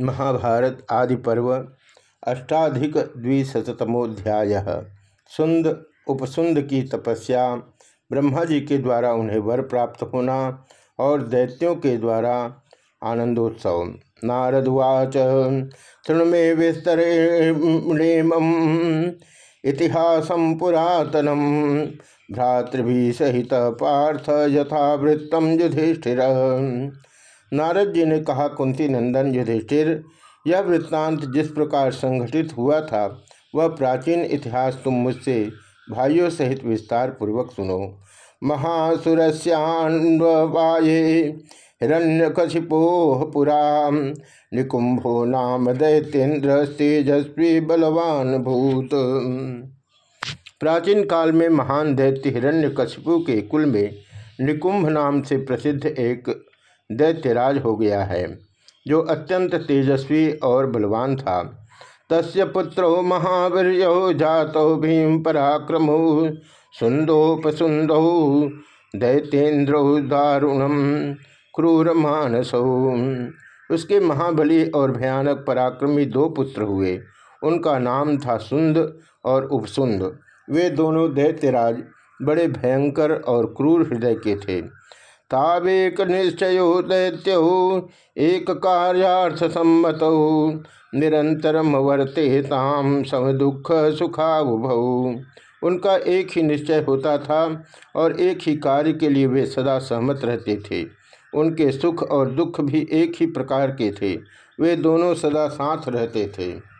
महाभारत आदि पर्व अष्टाधिक द्विशतमोध्याय सुंद, उपसुंद की तपस्या, ब्रह्मा जी के द्वारा उन्हें वर प्राप्त होना और दैत्यों के द्वारा आनंदोत्सव। नारदवाच तृण में विस्तरेम इतिहास पुरातनम भ्रातृभि सहित पार्थ यथावृत्तम युधिष्ठिर। नारद जी ने कहा, कुंती नंदन युधिष्ठिर, यह वृत्तांत जिस प्रकार संघटित हुआ था, वह प्राचीन इतिहास तुम मुझसे भाइयों सहित विस्तार पूर्वक सुनो। महासुरस्यान्वाये हिरण्यकशिपोह पुरा निकुंभो नाम दैत्येन्द्र तेजस्वी बलवान भूत। प्राचीन काल में महान दैत्य हिरण्यकशिपु के कुल में निकुंभ नाम से प्रसिद्ध एक दैत्यराज हो गया है, जो अत्यंत तेजस्वी और बलवान था। तस्य पुत्रो महावीर जातो भीम पराक्रमो सुंदोपसुंदो दैत्येन्द्रो दारुणम क्रूर मानसो उसके महाबली और भयानक पराक्रमी दो पुत्र हुए। उनका नाम था सुंद और उपसुंद। वे दोनों दैत्यराज बड़े भयंकर और क्रूर हृदय के थे। तावेक निश्चय दैत्य, एक कार्यार्थ सम्मत। निरंतरम वर्ते ताम सम दुख सुखाभौ उनका एक ही निश्चय होता था और एक ही कार्य के लिए वे सदा सहमत रहते थे। उनके सुख और दुख भी एक ही प्रकार के थे। वे दोनों सदा साथ रहते थे।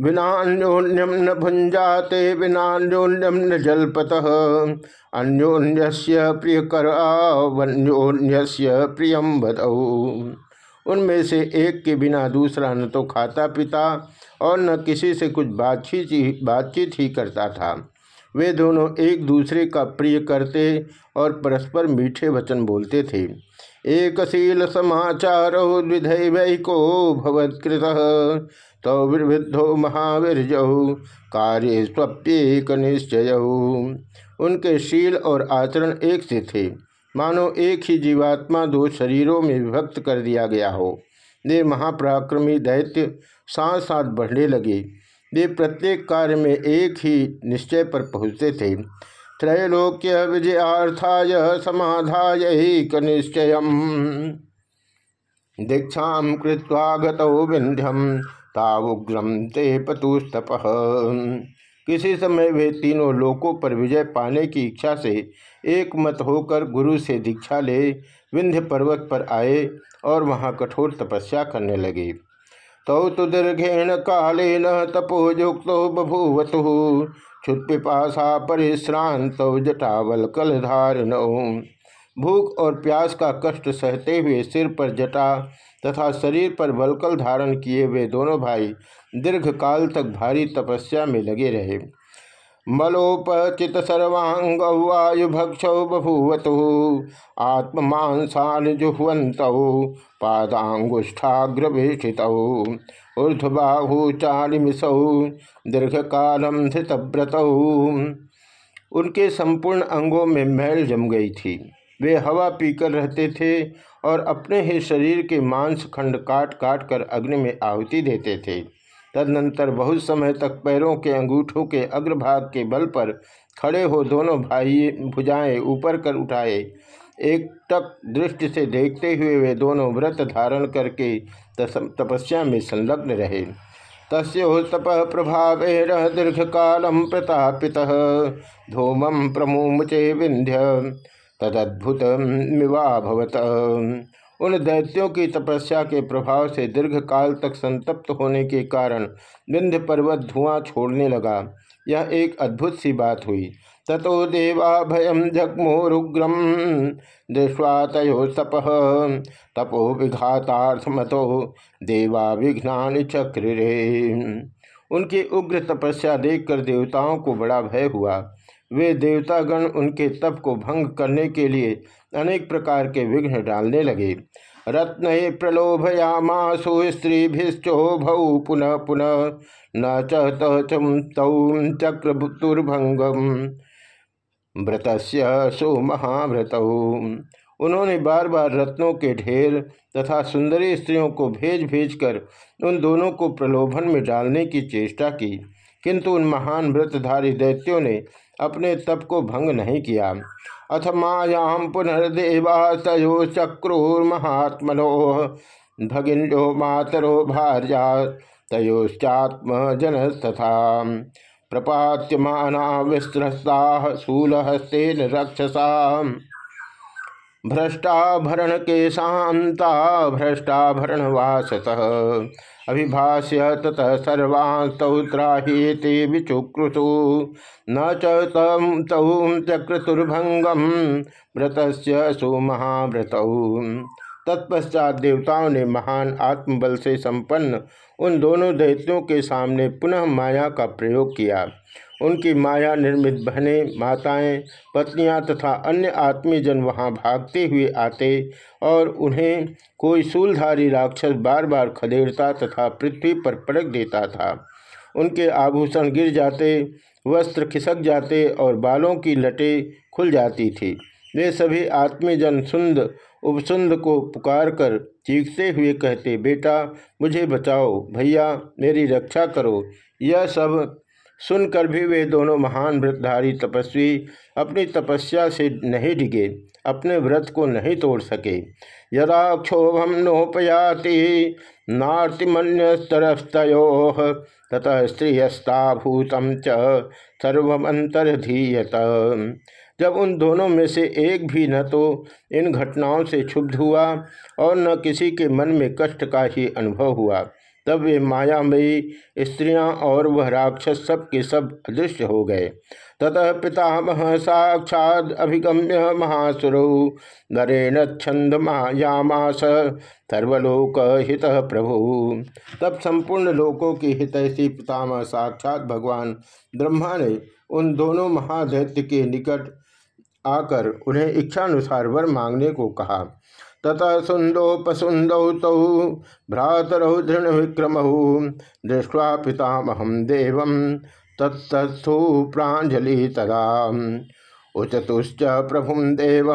विनान्योन्यम न भुंजाते विनान्योन्यम न जलपत। अन्योन्य प्रियकर वन्योन्य प्रियम बदऊ उनमें से एक के बिना दूसरा न तो खाता पीता और न किसी से कुछ बातचीत ही बातचीत ही करता था। वे दोनों एक दूसरे का प्रिय करते और परस्पर मीठे वचन बोलते थे। एक शील समाचार विधैवैको भवत्कृत। तो विवृद्धो महावीर कार्य स्वप्येक निश्चय उनके शील और आचरण एक से थे। मानो एक ही जीवात्मा दो शरीरों में विभक्त कर दिया गया हो। वे महापराक्रमी दैत्य साथ साथ बढ़ने लगे। वे प्रत्येक कार्य में एक ही निश्चय पर पहुँचते थे। त्रैलोक्य विजयार्थाय समाधाय ही निश्चय दीक्षा कृत्वा गतौ विंध्यम तावुग्रम ते पतुस्तप। किसी समय वे तीनों लोकों पर विजय पाने की इच्छा से एक मत होकर गुरु से दीक्षा ले विंध्य पर्वत पर आए और वहाँ कठोर तपस्या करने लगे। तौ तो दीर्घेण काले कालेन तपोयुक्त बभूवतु क्षुत्पिपाशा परिश्रांत जटावल कलधारण भूख और प्यास का कष्ट सहते हुए सिर पर जटा तथा शरीर पर वलकल धारण किए हुए दोनों भाई दीर्घ काल तक भारी तपस्या में लगे रहे। मलोपचित सर्वांग वायुभक्ष बभूवतु आत्मांसान जुहवंत पादांगुष्ठाग्रभीषित ऊर्धबाहु दीर्घ कालम धृतव्रत। उनके संपूर्ण अंगों में मैल जम गई थी। वे हवा पीकर रहते थे और अपने ही शरीर के मांस खंड काट काट कर अग्नि में आहुति देते थे। तदनंतर बहुत समय तक पैरों के, अंगूठों के, अग्रभाग के बल पर खड़े हो दोनों भाई भुजाएँ ऊपर कर उठाए। एक टक दृष्टि से देखते हुए वे दोनों व्रत धारण करके तपस्या में संलग्न रहे। तस्ोस्तप प्रभाव दीर्घ कालम प्रतापित धूमम प्रमुचे विंध्य तदद्भुत मिवाभवत उन दैत्यों की तपस्या के प्रभाव से दीर्घ काल तक संतप्त होने के कारण विंध्य पर्वत धुआँ छोड़ने लगा। यह एक अद्भुत सी बात हुई। ततो देवा भयम जगमोरुग्रम दृष्वा तयो तप तपो विघातार्थमतो देवा विघ्ना चक्रे उनकी उग्र तपस्या देखकर देवताओं को बड़ा भय हुआ। वे देवतागण उनके तप को भंग करने के लिए अनेक प्रकार के विघ्न डालने लगे। रत्न प्रलोभयामासु स्त्रीभिश्चोभौ पुनः पुनः न चौ चक्रतुर्भंगम व्रत सो महाव्रत उन्होंने बार बार रत्नों के ढेर तथा सुंदरी स्त्रियों को भेज भेज कर उन दोनों को प्रलोभन में डालने की चेष्टा की, किंतु उन महान व्रतधारी दैत्यों ने अपने तप को भंग नहीं किया। अथ मायाम पुनर्देवा तयो चक्रुर्महात्मनो भगिन्यो मातरो भार्या तयोश्चात्म जनस्तथा। प्रपात्यमाना विस्तृता शूलहस्तेन रक्षसा भ्रष्टाभरण के शांता भ्रष्टाभरण वासत अभिभाष्य ततः सर्वास्तौत्राहीते विचुक्रतु न च तम तौ चक्रतुर्भंगम व्रत से सुमहाव्रत। तत्पश्चात देवताओं ने महान आत्मबल से संपन्न उन दोनों दैत्यों के सामने पुनः माया का प्रयोग किया। उनकी माया निर्मित बहनें, माताएँ, पत्नियाँ तथा अन्य आत्मीय जन वहाँ भागते हुए आते और उन्हें कोई सूलधारी राक्षस बार बार खदेड़ता तथा पृथ्वी पर पटक देता था। उनके आभूषण गिर जाते, वस्त्र खिसक जाते और बालों की लटें खुल जाती थी। वे सभी आत्मीयजन सुंद, उपसुंद को पुकार कर चीखते हुए कहते, बेटा, मुझे बचाओ, भैया, मेरी रक्षा करो। यह सब सुनकर भी वे दोनों महान व्रतधारी तपस्वी अपनी तपस्या से नहीं डिगे, अपने व्रत को नहीं तोड़ सके। यदा क्षोभम नोपयाति नार्तिमन्यस्तरस्तो ततः स्त्रीयस्ताभूतम च सर्वंतरधीयत जब उन दोनों में से एक भी न तो इन घटनाओं से क्षुब्ध हुआ और न किसी के मन में कष्ट का ही अनुभव हुआ। तब वे मायामयी स्त्रियाँ और वह राक्षस सब के सब अदृश्य हो गए। ततः पितामह साक्षात अभिगम्य महासुरौ। नरेण छंद मायामास, सर्वलोक हित प्रभु। तब संपूर्ण लोकों की हितैषी पितामह साक्षात भगवान ब्रह्मा ने उन दोनों महादैत्य के निकट आकर उन्हें इच्छानुसार वर मांगने को कहा। ततः सुंदोपसुंदौ तौ भ्रातरौ दृढ़ विक्रमौ दृष्ट्वा पितामहम देव तत्थु प्राजलि तदा। उचतुश्च प्रभु देव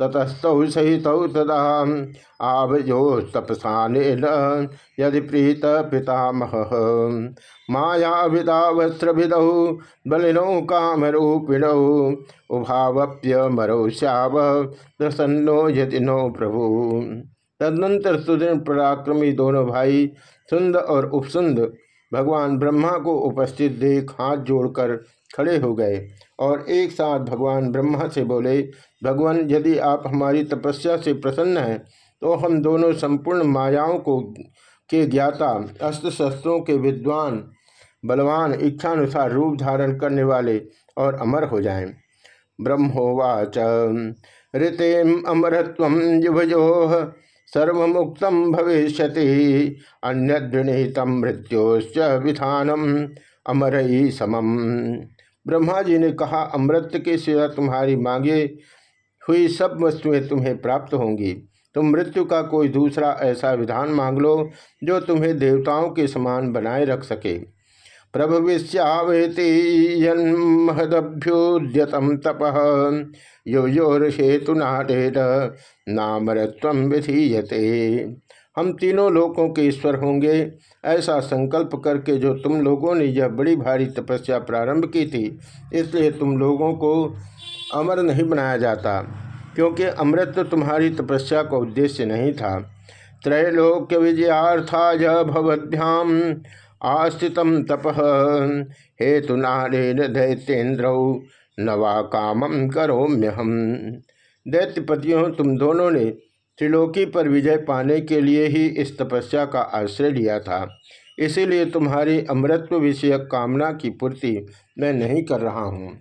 ततस्तौ सहित तदा आवयोस्तपसान यदि प्रीत पितामह मायाविदावस्त्रभिदौ बलिनौ कामरूपिणौ उभावप्यमरौ श्याव प्रसन्नो यदि नो प्रभु। तदनंतर सुदृढ़ पराक्रमी दोनों भाई सुंद और उपसुंद भगवान ब्रह्मा को उपस्थित देख हाथ जोड़कर खड़े हो गए और एक साथ भगवान ब्रह्मा से बोले, भगवान, यदि आप हमारी तपस्या से प्रसन्न हैं तो हम दोनों संपूर्ण मायाओं को के ज्ञाता अस्त्र शस्त्रों के विद्वान, बलवान, इच्छानुसार रूप धारण करने वाले और अमर हो जाएँ। ब्रह्मोवाच, ऋतेम अमरत्व युभजो सर्वमुक्त भविष्य अन्यदृणीत मृत्योश्च विधानम, अमर ही समम। ब्रह्मा जी ने कहा, अमृत के सिवा तुम्हारी मांगे हुई सब वस्तुएँ तुम्हें प्राप्त होंगी। तुम मृत्यु का कोई दूसरा ऐसा विधान मांग लो, जो तुम्हें देवताओं के समान बनाए रख सके। प्रभविष्यावेति यन्महदभ्युद्यतम तप। यो यो ऋषेतु नाटेट नामरत्व विधीयते। हम तीनों लोकों के ईश्वर होंगे, ऐसा संकल्प करके जो तुम लोगों ने यह बड़ी भारी तपस्या प्रारंभ की थी, इसलिए तुम लोगों को अमर नहीं बनाया जाता, क्योंकि अमृत तो तुम्हारी तपस्या का उद्देश्य नहीं था। त्रैलोक्य विजयार्थाय भवद्भ्याम। आस्थित तप। हेतु दैत्येन्द्र नवा कामम करोम्यहम। दैत्यपतियों, तुम दोनों ने त्रिलोकी पर विजय पाने के लिए ही इस तपस्या का आश्रय लिया था। इसीलिए तुम्हारी अमृत्व विषयक कामना की पूर्ति मैं नहीं कर रहा हूँ।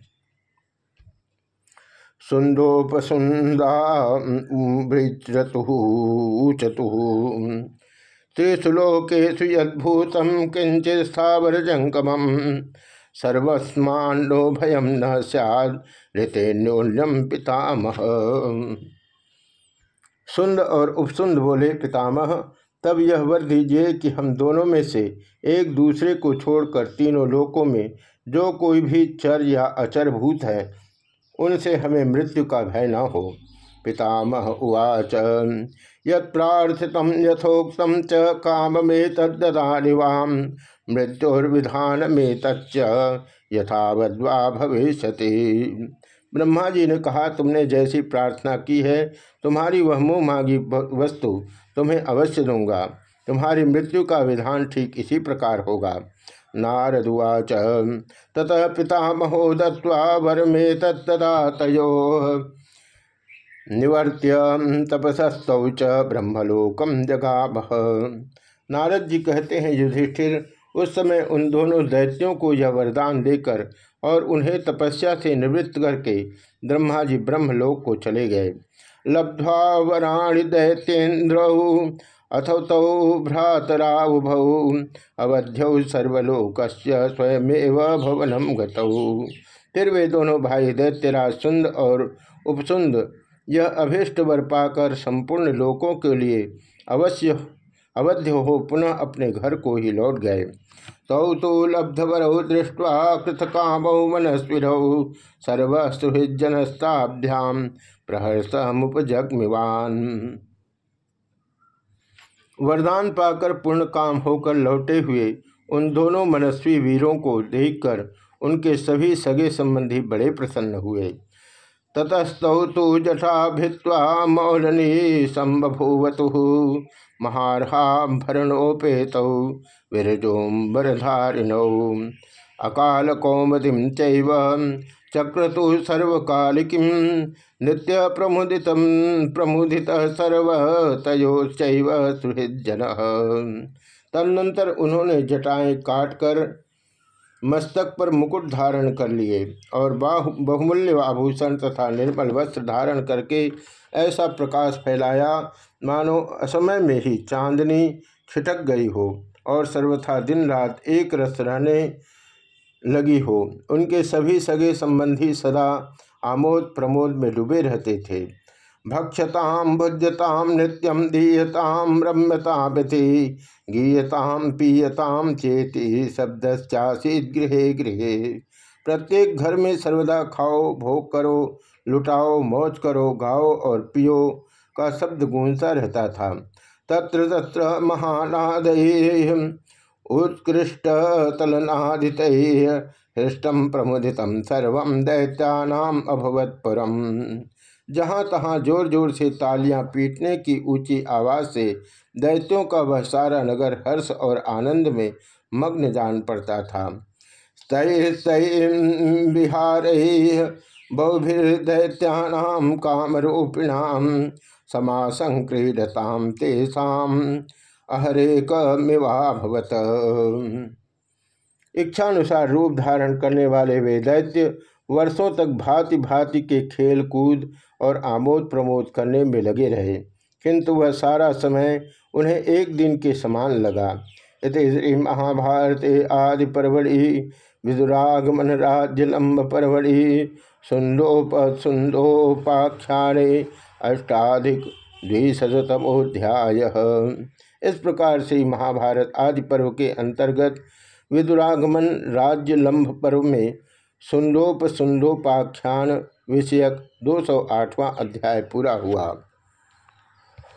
सुंदोपसुंदा चतु त्रिशुलोकेशु यद्भूतम किंचित स्थावर जंगम सर्वस्मानो न सैद ऋतेन्योन्यम पितामह। सुंद और उपसुंद बोले, पितामह, तब यह वर दीजिए कि हम दोनों में से एक दूसरे को छोड़कर तीनों लोकों में जो कोई भी चर या अचर भूत है, उनसे हमें मृत्यु का भय न हो। पितामह उवाच यत्प्रार्थित यथोक्त च काम में तदानि मृत्युर्विधान में तच्च यथावद्वा भविष्य ब्रह्मा जी ने कहा, तुमने जैसी प्रार्थना की है, तुम्हारी वह मुँह मांगी वस्तु तुम्हें अवश्य दूँगा। तुम्हारी मृत्यु का विधान ठीक इसी प्रकार होगा। नारदुवाच ततः पितामहो दत्वा वर में तत्दा तयो निवर्त्य तपसस्तौ च ब्रह्मलोकम जगाबह नारद जी कहते हैं, युधिष्ठिर, उस समय उन दोनों दैत्यों को यह वरदान देकर और उन्हें तपस्या से निवृत्त करके ब्रह्मा जी ब्रह्मलोक को चले गए। लब्ध्वा वराणि दैत्येन्द्र, अथौ तौ भ्रातराउभौ अवध्यौ सर्वलोक स्वयमेव भवनम गतौ। फिर वे दोनों भाई दैत्यराज सुंद और उपसुंद यह अभीष्ट वर पाकर संपूर्ण लोकों के लिए अवश्य अवध्य हो पुनः अपने घर को ही लौट गए। तौ तो लब्धवरौ दृष्ट्वा कृत कामौ मनस्विरौ सर्वसुहृजनस्ताभ्याम प्रहर्ष मुपजगमिवान वरदान पाकर पूर्ण काम होकर लौटे हुए उन दोनों मनस्वी वीरों को देखकर उनके सभी सगे संबंधी बड़े प्रसन्न हुए। ततस्तौ तो जठा भित्वा मौलनी संबभूवतु। महारहाभरणोपेत विरजोम्बरधारिणौ अकाल कौमदीं चैव चक्रतु सर्वकालिकीं नित्य प्रमुदित प्रमुदित सर्व तयोश्चैव सुहृजन तदनंतर उन्होंने जटाएँ काटकर मस्तक पर मुकुट धारण कर लिए और बाहु बहुमूल्य आभूषण तथा निर्मल वस्त्र धारण करके ऐसा प्रकाश फैलाया, मानो असमय में ही चांदनी छिटक गई हो और सर्वथा दिन रात एक रस रहने लगी हो। उनके सभी सगे संबंधी सदा आमोद प्रमोद में डूबे रहते थे। भक्षताम भुज्यताम नित्यम दीयताम रम्यता व्यति गीयताम पीयताम चेती शब्दश्चासीत गृह गृह। प्रत्येक घर में सर्वदा खाओ, भोग करो, लुटाओ, मौज करो, गाओ और पियो का शब्द गूंजता रहता था। तत्र तत्र महानाद उत्कृष्ट तलनादित हृष्टम प्रमुदित सर्व दैत्यानाम अभवत्पुरम जहाँ तहाँ ज़ोर ज़ोर से तालियाँ पीटने की ऊँची आवाज़ से दैत्यों का वह सारा नगर हर्ष और आनंद में मग्न जान पड़ता था। विहार बहुभिर्दैत्यानाम कामरूपिणाम समासंक्रीडताम तेषाम अहरेक मिवाभवत इच्छानुसार रूप धारण करने वाले वे दैत्य वर्षों तक भांति भांति के खेल कूद और आमोद प्रमोद करने में लगे रहे, किंतु वह सारा समय उन्हें एक दिन के समान लगा। इत श्री महाभारत आदि परवड़ी विदुरागमन राज्यलंब परवड़ी सुंदोप सुंदोपाख्याने अष्टाधिक द्विशतमोध्याय इस प्रकार से महाभारत आदि पर्व के अंतर्गत विदुरागमन राज्य लंब पर्व में सुंदोप सुंदोपाख्यान विषयक 208वां अध्याय पूरा हुआ।